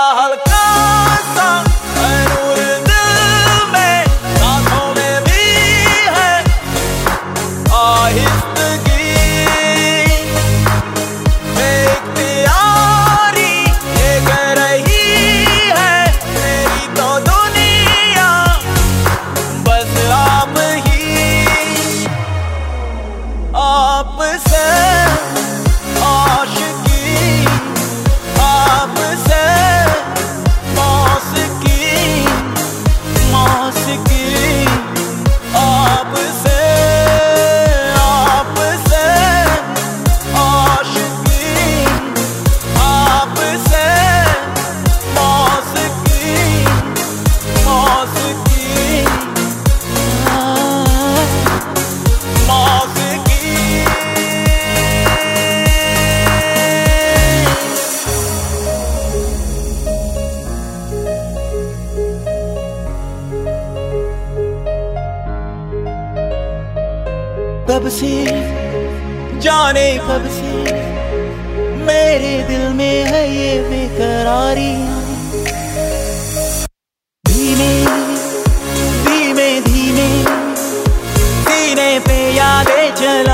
al कब से जाने कब से मेरे दिल में है ये बेकरारी धीमे धीमे धीमे सीने पे यादें चलाए